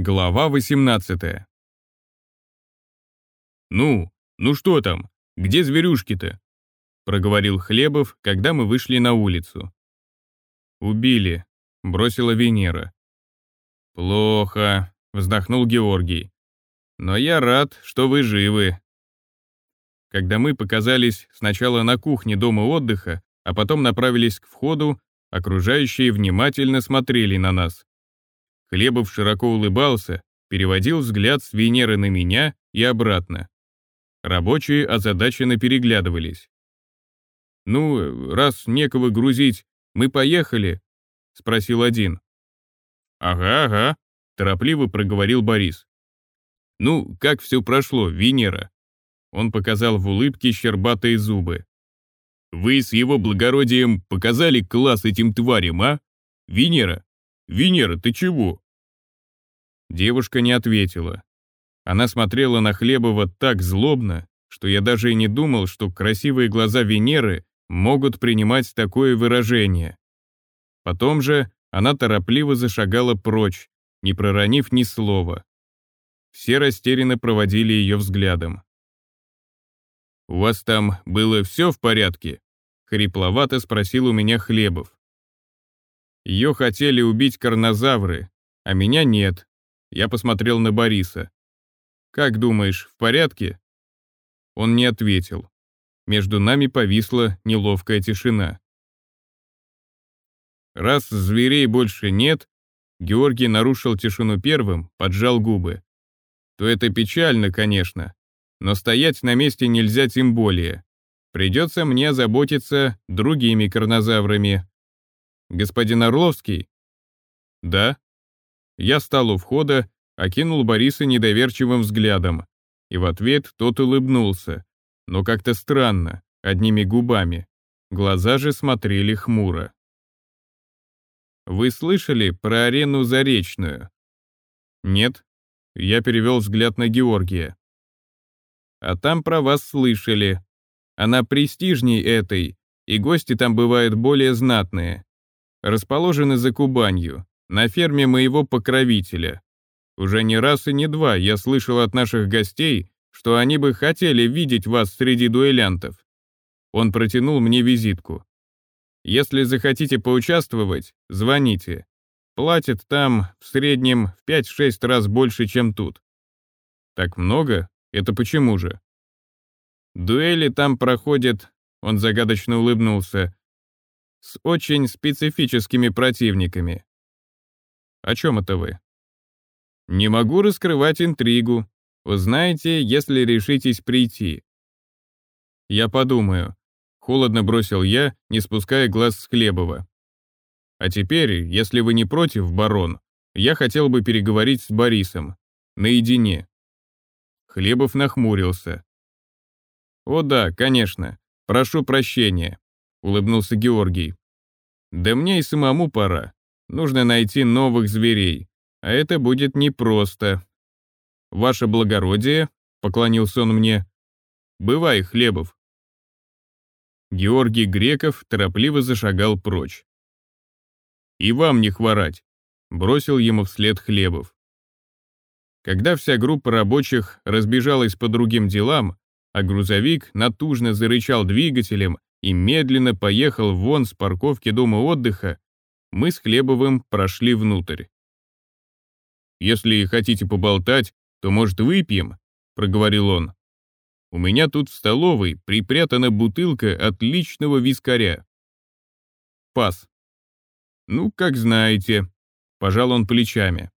Глава 18 «Ну, ну что там? Где зверюшки-то?» проговорил Хлебов, когда мы вышли на улицу. «Убили», — бросила Венера. «Плохо», — вздохнул Георгий. «Но я рад, что вы живы». Когда мы показались сначала на кухне дома отдыха, а потом направились к входу, окружающие внимательно смотрели на нас. Хлебов широко улыбался, переводил взгляд с Венеры на меня и обратно. Рабочие озадаченно переглядывались. «Ну, раз некого грузить, мы поехали?» — спросил один. «Ага, ага», — торопливо проговорил Борис. «Ну, как все прошло, Венера?» Он показал в улыбке щербатые зубы. «Вы с его благородием показали класс этим тварям, а? Венера, Венера, ты чего?» Девушка не ответила. Она смотрела на Хлебова так злобно, что я даже и не думал, что красивые глаза Венеры могут принимать такое выражение. Потом же она торопливо зашагала прочь, не проронив ни слова. Все растерянно проводили ее взглядом. «У вас там было все в порядке?» — хрипловато спросил у меня Хлебов. Ее хотели убить карнозавры, а меня нет. Я посмотрел на Бориса. «Как думаешь, в порядке?» Он не ответил. Между нами повисла неловкая тишина. Раз зверей больше нет, Георгий нарушил тишину первым, поджал губы. То это печально, конечно, но стоять на месте нельзя тем более. Придется мне заботиться другими карнозаврами. Господин Орловский? Да. Я стал у входа, окинул Бориса недоверчивым взглядом, и в ответ тот улыбнулся, но как-то странно, одними губами. Глаза же смотрели хмуро. «Вы слышали про арену Заречную?» «Нет». Я перевел взгляд на Георгия. «А там про вас слышали. Она престижней этой, и гости там бывают более знатные расположены за Кубанью, на ферме моего покровителя. Уже не раз и не два я слышал от наших гостей, что они бы хотели видеть вас среди дуэлянтов. Он протянул мне визитку. Если захотите поучаствовать, звоните. Платят там в среднем в 5-6 раз больше, чем тут. Так много? Это почему же? Дуэли там проходят, он загадочно улыбнулся, с очень специфическими противниками. О чем это вы? Не могу раскрывать интригу. Узнаете, если решитесь прийти. Я подумаю. Холодно бросил я, не спуская глаз с Хлебова. А теперь, если вы не против, барон, я хотел бы переговорить с Борисом. Наедине. Хлебов нахмурился. «О да, конечно. Прошу прощения. — улыбнулся Георгий. «Да мне и самому пора. Нужно найти новых зверей, а это будет непросто. Ваше благородие», — поклонился он мне, — «бывай, Хлебов». Георгий Греков торопливо зашагал прочь. «И вам не хворать», — бросил ему вслед Хлебов. Когда вся группа рабочих разбежалась по другим делам, а грузовик натужно зарычал двигателем и медленно поехал вон с парковки дома отдыха, мы с Хлебовым прошли внутрь. «Если хотите поболтать, то, может, выпьем?» — проговорил он. «У меня тут в столовой припрятана бутылка отличного вискаря». «Пас». «Ну, как знаете», — пожал он плечами.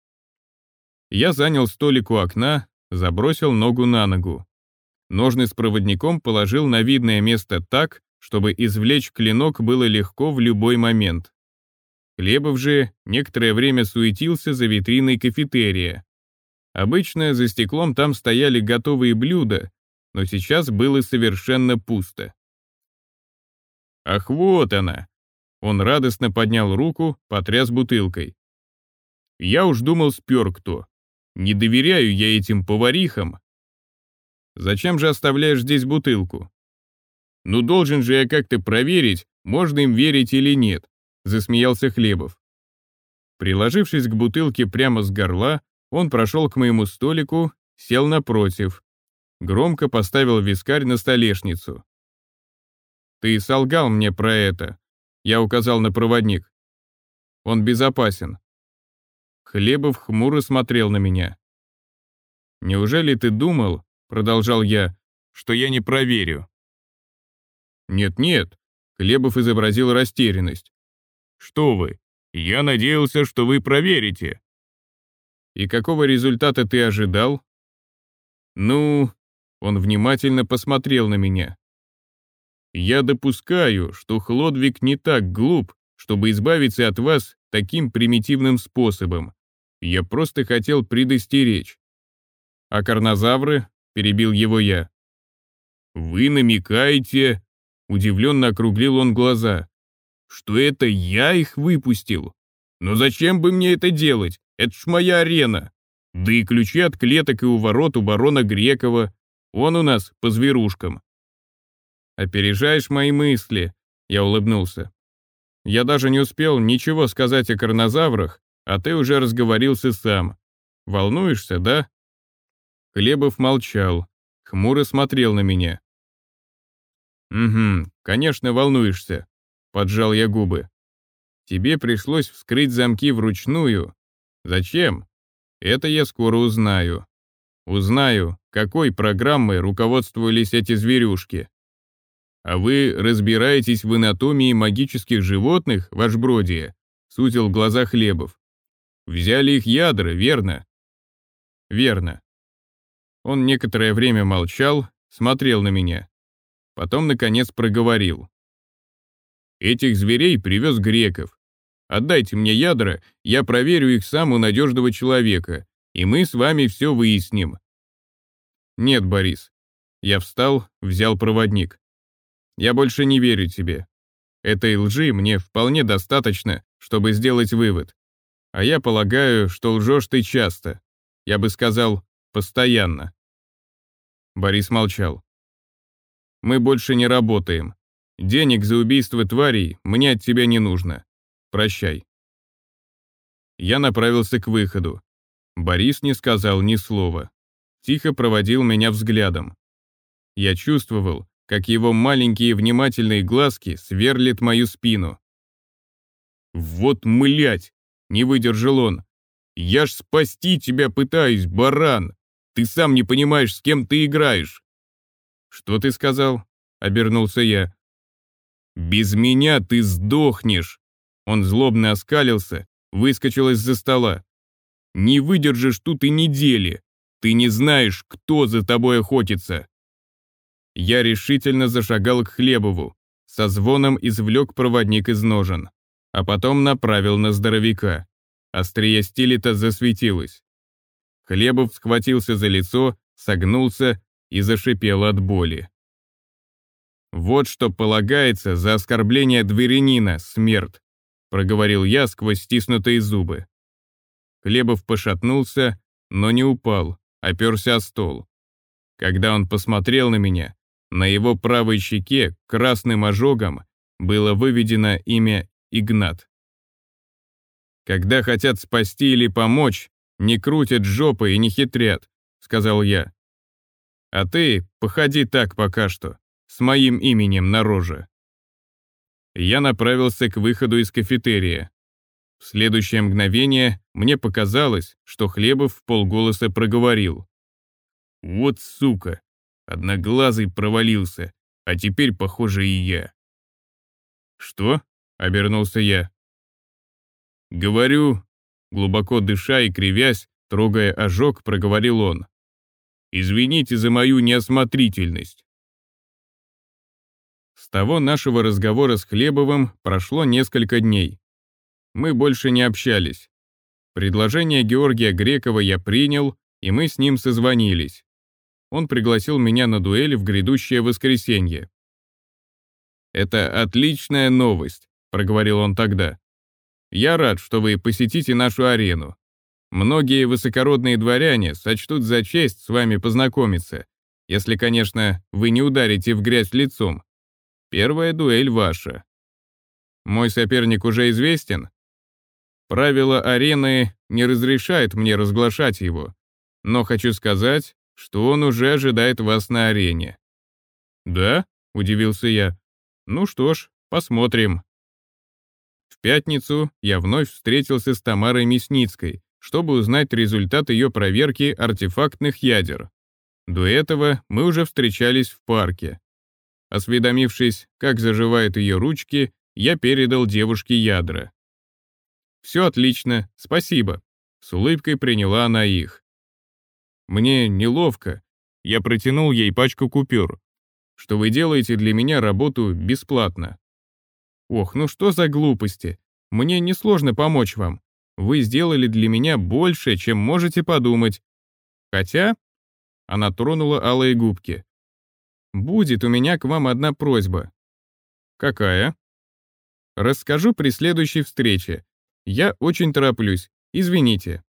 Я занял столик у окна, забросил ногу на ногу. Ножны с проводником положил на видное место так, чтобы извлечь клинок было легко в любой момент. Хлебов же некоторое время суетился за витриной кафетерия. Обычно за стеклом там стояли готовые блюда, но сейчас было совершенно пусто. «Ах, вот она!» Он радостно поднял руку, потряс бутылкой. «Я уж думал, спер кто. Не доверяю я этим поварихам». «Зачем же оставляешь здесь бутылку?» Ну должен же я как-то проверить, можно им верить или нет, засмеялся Хлебов. Приложившись к бутылке прямо с горла, Он прошел к моему столику, сел напротив. Громко поставил вискарь на столешницу. «Ты солгал мне про это», — я указал на проводник. «Он безопасен». Хлебов хмуро смотрел на меня. «Неужели ты думал, — продолжал я, — что я не проверю?» «Нет-нет», — Хлебов изобразил растерянность. «Что вы? Я надеялся, что вы проверите». «И какого результата ты ожидал?» «Ну...» — он внимательно посмотрел на меня. «Я допускаю, что Хлодвиг не так глуп, чтобы избавиться от вас таким примитивным способом. Я просто хотел предостеречь. А карнозавры, перебил его я. Вы намекаете, удивленно округлил он глаза, что это я их выпустил. Но зачем бы мне это делать? Это ж моя арена. Да и ключи от клеток и у ворот у барона Грекова. Он у нас по зверушкам. Опережаешь мои мысли, я улыбнулся. Я даже не успел ничего сказать о карнозаврах, а ты уже разговорился сам. Волнуешься, да? Хлебов молчал, хмуро смотрел на меня. «Угу, конечно, волнуешься», — поджал я губы. «Тебе пришлось вскрыть замки вручную. Зачем? Это я скоро узнаю. Узнаю, какой программой руководствовались эти зверюшки. А вы разбираетесь в анатомии магических животных, ваш бродие?» — сутил глаза Хлебов. Взяли их ядра, верно? Верно. Он некоторое время молчал, смотрел на меня. Потом, наконец, проговорил. Этих зверей привез Греков. Отдайте мне ядра, я проверю их сам у надежного человека, и мы с вами все выясним. Нет, Борис. Я встал, взял проводник. Я больше не верю тебе. Этой лжи мне вполне достаточно, чтобы сделать вывод. А я полагаю, что лжешь ты часто. Я бы сказал, постоянно. Борис молчал. Мы больше не работаем. Денег за убийство тварей мне от тебя не нужно. Прощай. Я направился к выходу. Борис не сказал ни слова. Тихо проводил меня взглядом. Я чувствовал, как его маленькие внимательные глазки сверлят мою спину. «Вот млять!» Не выдержал он. «Я ж спасти тебя пытаюсь, баран! Ты сам не понимаешь, с кем ты играешь!» «Что ты сказал?» — обернулся я. «Без меня ты сдохнешь!» Он злобно оскалился, выскочил из-за стола. «Не выдержишь тут и недели! Ты не знаешь, кто за тобой охотится!» Я решительно зашагал к Хлебову, со звоном извлек проводник из ножен а потом направил на здоровяка. Острие стилета засветилось. Хлебов схватился за лицо, согнулся и зашипел от боли. «Вот что полагается за оскорбление дворянина, смерть», проговорил я сквозь стиснутые зубы. Хлебов пошатнулся, но не упал, оперся о стол. Когда он посмотрел на меня, на его правой щеке красным ожогом было выведено имя Игнат. «Когда хотят спасти или помочь, не крутят жопы и не хитрят», — сказал я. «А ты походи так пока что, с моим именем на роже». Я направился к выходу из кафетерия. В следующее мгновение мне показалось, что Хлебов в полголоса проговорил. «Вот сука! Одноглазый провалился, а теперь, похоже, и я». «Что?» обернулся я. «Говорю», глубоко дыша и кривясь, трогая ожог, проговорил он. «Извините за мою неосмотрительность». С того нашего разговора с Хлебовым прошло несколько дней. Мы больше не общались. Предложение Георгия Грекова я принял, и мы с ним созвонились. Он пригласил меня на дуэль в грядущее воскресенье. Это отличная новость, — проговорил он тогда. «Я рад, что вы посетите нашу арену. Многие высокородные дворяне сочтут за честь с вами познакомиться, если, конечно, вы не ударите в грязь лицом. Первая дуэль ваша. Мой соперник уже известен?» Правило арены не разрешает мне разглашать его, но хочу сказать, что он уже ожидает вас на арене». «Да?» — удивился я. «Ну что ж, посмотрим». В пятницу я вновь встретился с Тамарой Мясницкой, чтобы узнать результат ее проверки артефактных ядер. До этого мы уже встречались в парке. Осведомившись, как заживают ее ручки, я передал девушке ядра. «Все отлично, спасибо», — с улыбкой приняла она их. Мне неловко. Я протянул ей пачку купюр. Что вы делаете для меня работу бесплатно. Ох, ну что за глупости. Мне несложно помочь вам. Вы сделали для меня больше, чем можете подумать. Хотя... Она тронула алые губки. Будет у меня к вам одна просьба. Какая? Расскажу при следующей встрече. Я очень тороплюсь. Извините.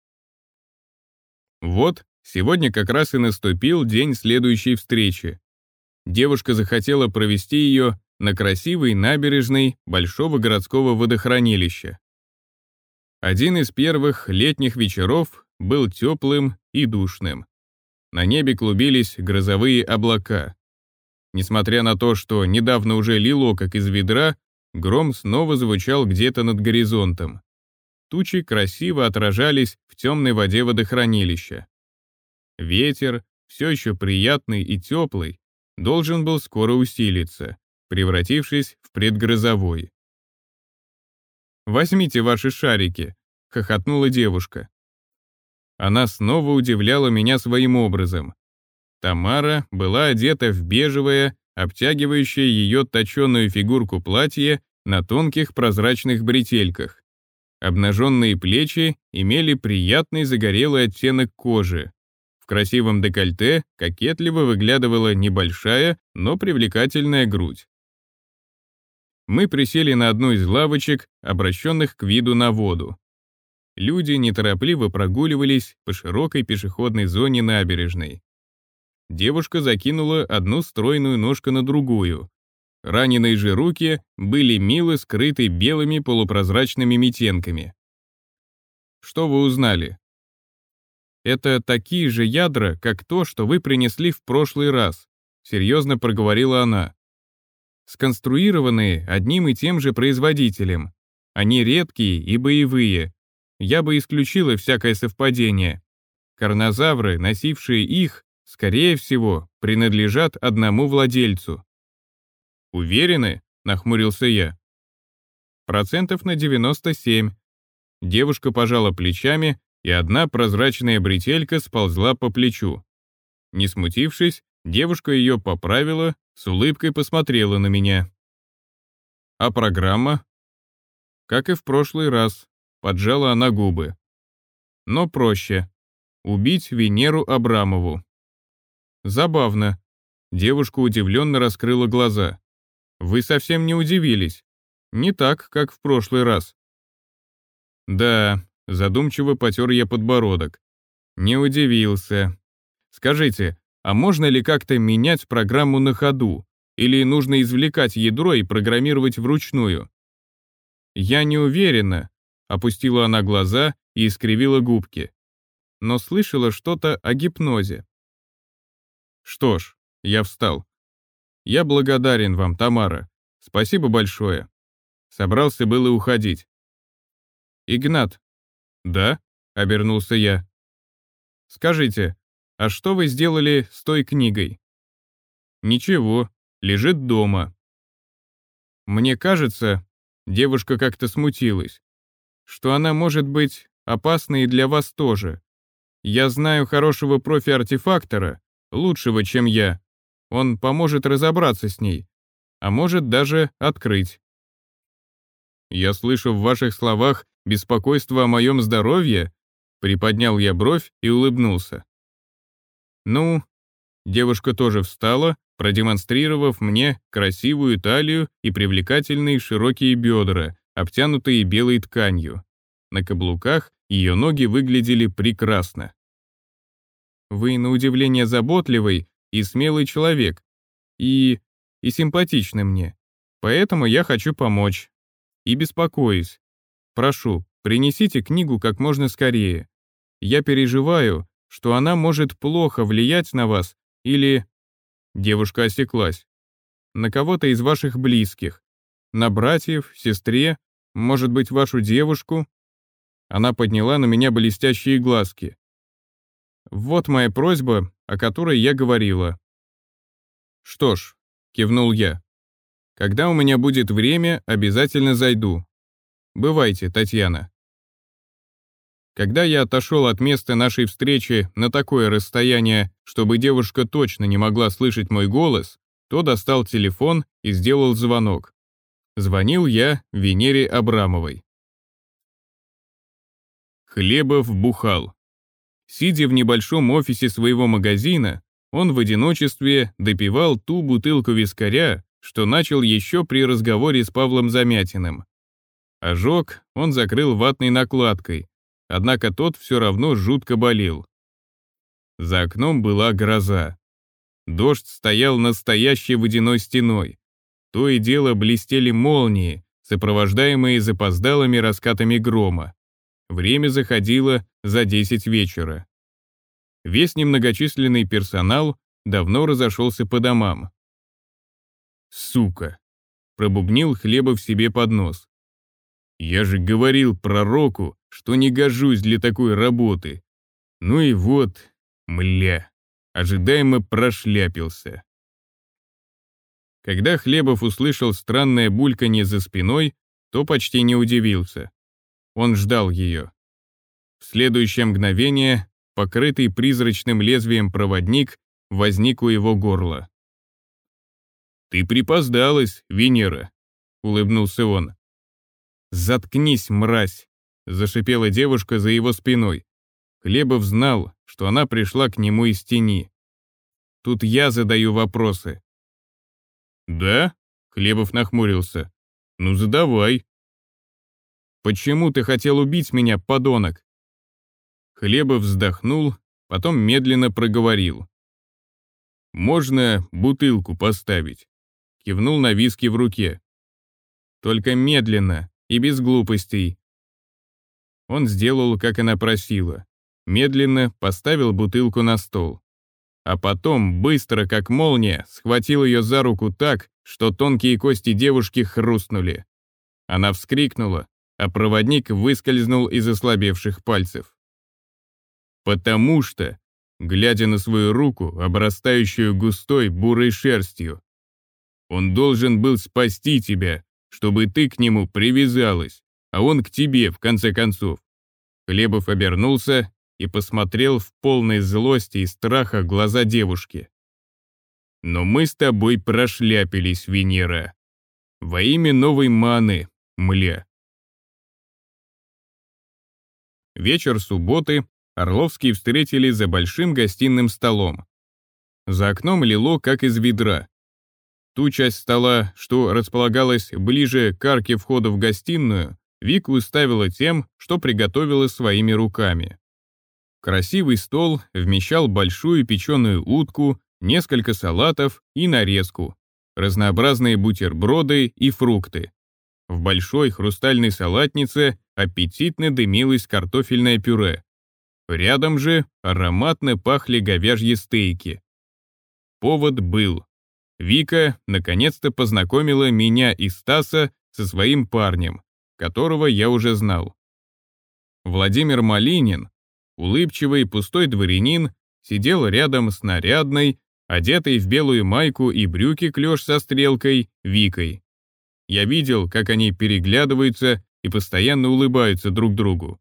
Вот, Сегодня как раз и наступил день следующей встречи. Девушка захотела провести ее на красивой набережной Большого городского водохранилища. Один из первых летних вечеров был теплым и душным. На небе клубились грозовые облака. Несмотря на то, что недавно уже лило, как из ведра, гром снова звучал где-то над горизонтом. Тучи красиво отражались в темной воде водохранилища. Ветер, все еще приятный и теплый, должен был скоро усилиться, превратившись в предгрозовой. «Возьмите ваши шарики», — хохотнула девушка. Она снова удивляла меня своим образом. Тамара была одета в бежевое, обтягивающее ее точеную фигурку платье на тонких прозрачных бретельках. Обнаженные плечи имели приятный загорелый оттенок кожи, в красивом декольте кокетливо выглядывала небольшая, но привлекательная грудь. Мы присели на одну из лавочек, обращенных к виду на воду. Люди неторопливо прогуливались по широкой пешеходной зоне набережной. Девушка закинула одну стройную ножку на другую. Раненые же руки были мило скрыты белыми полупрозрачными метенками. «Что вы узнали?» Это такие же ядра, как то, что вы принесли в прошлый раз», — серьезно проговорила она. «Сконструированные одним и тем же производителем. Они редкие и боевые. Я бы исключила всякое совпадение. Карнозавры, носившие их, скорее всего, принадлежат одному владельцу». «Уверены?» — нахмурился я. «Процентов на 97». Девушка пожала плечами, и одна прозрачная бретелька сползла по плечу. Не смутившись, девушка ее поправила, с улыбкой посмотрела на меня. А программа? Как и в прошлый раз, поджала она губы. Но проще. Убить Венеру Абрамову. Забавно. Девушка удивленно раскрыла глаза. Вы совсем не удивились. Не так, как в прошлый раз. Да, Задумчиво потер я подбородок. Не удивился. Скажите, а можно ли как-то менять программу на ходу? Или нужно извлекать ядро и программировать вручную? Я не уверена, опустила она глаза и искривила губки. Но слышала что-то о гипнозе. Что ж, я встал. Я благодарен вам, Тамара. Спасибо большое. Собрался было уходить. Игнат, «Да?» — обернулся я. «Скажите, а что вы сделали с той книгой?» «Ничего, лежит дома». Мне кажется, девушка как-то смутилась, что она может быть опасной и для вас тоже. Я знаю хорошего профи-артефактора, лучшего, чем я. Он поможет разобраться с ней, а может даже открыть. Я слышу в ваших словах Беспокойство о моем здоровье?» Приподнял я бровь и улыбнулся. «Ну...» Девушка тоже встала, продемонстрировав мне красивую талию и привлекательные широкие бедра, обтянутые белой тканью. На каблуках ее ноги выглядели прекрасно. «Вы, на удивление, заботливый и смелый человек. И... и симпатичный мне. Поэтому я хочу помочь. И беспокоюсь. Прошу, принесите книгу как можно скорее. Я переживаю, что она может плохо влиять на вас или...» Девушка осеклась. «На кого-то из ваших близких. На братьев, сестре, может быть, вашу девушку?» Она подняла на меня блестящие глазки. «Вот моя просьба, о которой я говорила». «Что ж», — кивнул я, — «когда у меня будет время, обязательно зайду. Бывайте, Татьяна». Когда я отошел от места нашей встречи на такое расстояние, чтобы девушка точно не могла слышать мой голос, то достал телефон и сделал звонок. Звонил я Венере Абрамовой. Хлебов бухал. Сидя в небольшом офисе своего магазина, он в одиночестве допивал ту бутылку вискаря, что начал еще при разговоре с Павлом Замятиным. Ожог он закрыл ватной накладкой, однако тот все равно жутко болел. За окном была гроза. Дождь стоял настоящей водяной стеной. То и дело блестели молнии, сопровождаемые запоздалыми раскатами грома. Время заходило за 10 вечера. Весь немногочисленный персонал давно разошелся по домам. «Сука!» — пробубнил Хлебов себе под нос. «Я же говорил пророку, что не гожусь для такой работы. Ну и вот, мля, ожидаемо прошляпился». Когда Хлебов услышал странное бульканье за спиной, то почти не удивился. Он ждал ее. В следующее мгновение, покрытый призрачным лезвием проводник, возник у его горла. «Ты припоздалась, Венера», — улыбнулся он. «Заткнись, мразь!» — зашипела девушка за его спиной. Хлебов знал, что она пришла к нему из тени. «Тут я задаю вопросы». «Да?» — Хлебов нахмурился. «Ну, задавай». «Почему ты хотел убить меня, подонок?» Хлебов вздохнул, потом медленно проговорил. «Можно бутылку поставить?» Кивнул на виски в руке. «Только медленно и без глупостей». Он сделал, как она просила. Медленно поставил бутылку на стол. А потом, быстро, как молния, схватил ее за руку так, что тонкие кости девушки хрустнули. Она вскрикнула, а проводник выскользнул из ослабевших пальцев. «Потому что», глядя на свою руку, обрастающую густой бурой шерстью, «он должен был спасти тебя, чтобы ты к нему привязалась, а он к тебе, в конце концов». Хлебов обернулся и посмотрел в полной злости и страха глаза девушки. «Но мы с тобой прошляпились, Венера. Во имя новой маны, мля. Вечер субботы Орловские встретили за большим гостиным столом. За окном лило, как из ведра. Ту часть стола, что располагалась ближе к арке входа в гостиную, Вика уставила тем, что приготовила своими руками. Красивый стол вмещал большую печеную утку, несколько салатов и нарезку, разнообразные бутерброды и фрукты. В большой хрустальной салатнице аппетитно дымилось картофельное пюре. Рядом же ароматно пахли говяжьи стейки. Повод был. Вика наконец-то познакомила меня и Стаса со своим парнем, которого я уже знал. Владимир Малинин, улыбчивый пустой дворянин, сидел рядом с нарядной, одетой в белую майку и брюки клеш со стрелкой, Викой. Я видел, как они переглядываются и постоянно улыбаются друг другу.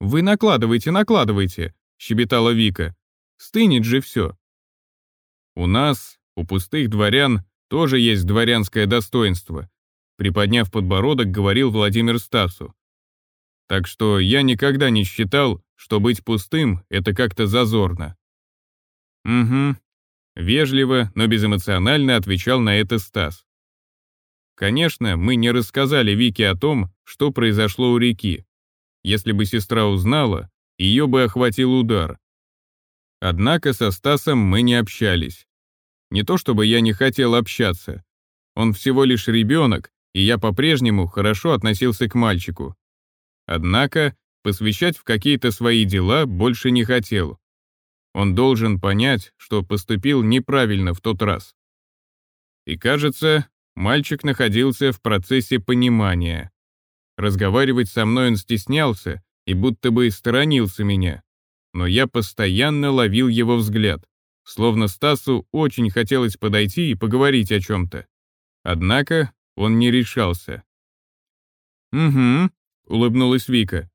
«Вы накладывайте, накладывайте», — щебетала Вика. «Стынет же все». «У нас, у пустых дворян, тоже есть дворянское достоинство», приподняв подбородок, говорил Владимир Стасу. «Так что я никогда не считал, что быть пустым — это как-то зазорно». «Угу», — вежливо, но безэмоционально отвечал на это Стас. Конечно, мы не рассказали Вике о том, что произошло у реки. Если бы сестра узнала, ее бы охватил удар. Однако со Стасом мы не общались. Не то чтобы я не хотел общаться. Он всего лишь ребенок, и я по-прежнему хорошо относился к мальчику. Однако посвящать в какие-то свои дела больше не хотел. Он должен понять, что поступил неправильно в тот раз. И кажется, мальчик находился в процессе понимания. Разговаривать со мной он стеснялся и будто бы сторонился меня, но я постоянно ловил его взгляд, словно Стасу очень хотелось подойти и поговорить о чем-то. Однако он не решался. «Угу», — улыбнулась Вика.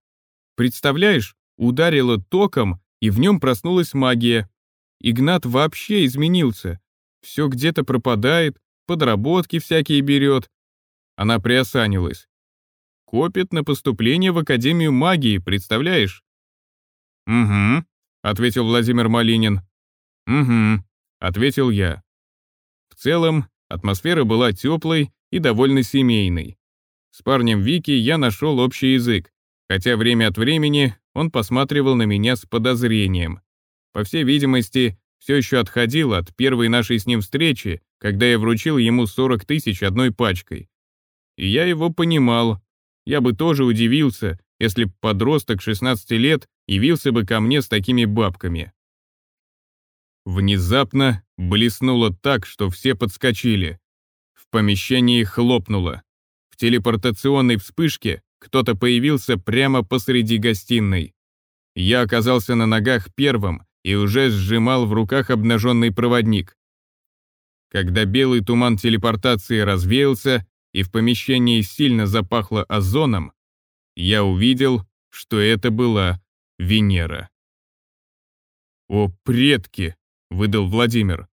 «Представляешь, ударило током, и в нем проснулась магия. Игнат вообще изменился. Все где-то пропадает, подработки всякие берет». Она приосанилась. «Копит на поступление в Академию магии, представляешь?» «Угу», — ответил Владимир Малинин. «Угу», — ответил я. В целом, атмосфера была теплой и довольно семейной. С парнем Вики я нашел общий язык, хотя время от времени он посматривал на меня с подозрением. По всей видимости, все еще отходил от первой нашей с ним встречи, когда я вручил ему 40 тысяч одной пачкой. И я его понимал. Я бы тоже удивился, если б подросток 16 лет явился бы ко мне с такими бабками. Внезапно блеснуло так, что все подскочили. В помещении хлопнуло. Телепортационной вспышке кто-то появился прямо посреди гостиной. Я оказался на ногах первым и уже сжимал в руках обнаженный проводник. Когда белый туман телепортации развеялся и в помещении сильно запахло озоном, я увидел, что это была Венера. «О, предки!» — выдал Владимир.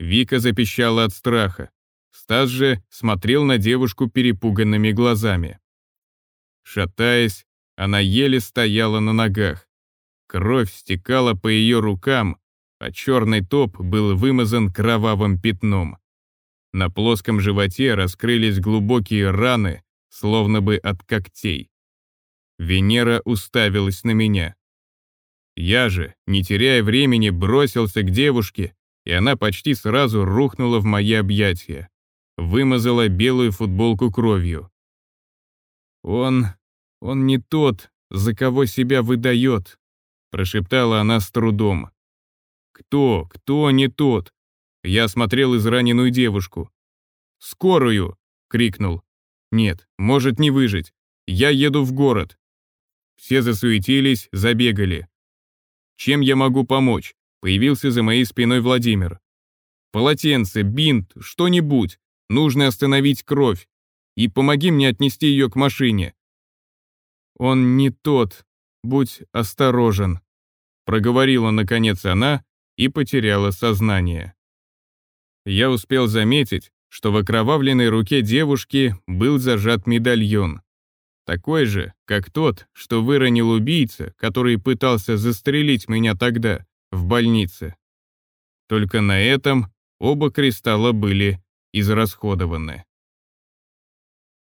Вика запищала от страха. Стас же смотрел на девушку перепуганными глазами. Шатаясь, она еле стояла на ногах. Кровь стекала по ее рукам, а черный топ был вымазан кровавым пятном. На плоском животе раскрылись глубокие раны, словно бы от когтей. Венера уставилась на меня. Я же, не теряя времени, бросился к девушке, и она почти сразу рухнула в мои объятия вымазала белую футболку кровью. «Он... он не тот, за кого себя выдает», — прошептала она с трудом. «Кто? Кто не тот?» Я смотрел израненную девушку. «Скорую!» — крикнул. «Нет, может не выжить. Я еду в город». Все засуетились, забегали. «Чем я могу помочь?» — появился за моей спиной Владимир. «Полотенце, бинт, что-нибудь. Нужно остановить кровь. И помоги мне отнести ее к машине. Он не тот. Будь осторожен. Проговорила наконец она и потеряла сознание. Я успел заметить, что в окровавленной руке девушки был зажат медальон. Такой же, как тот, что выронил убийца, который пытался застрелить меня тогда, в больнице. Только на этом оба кристалла были израсходованы.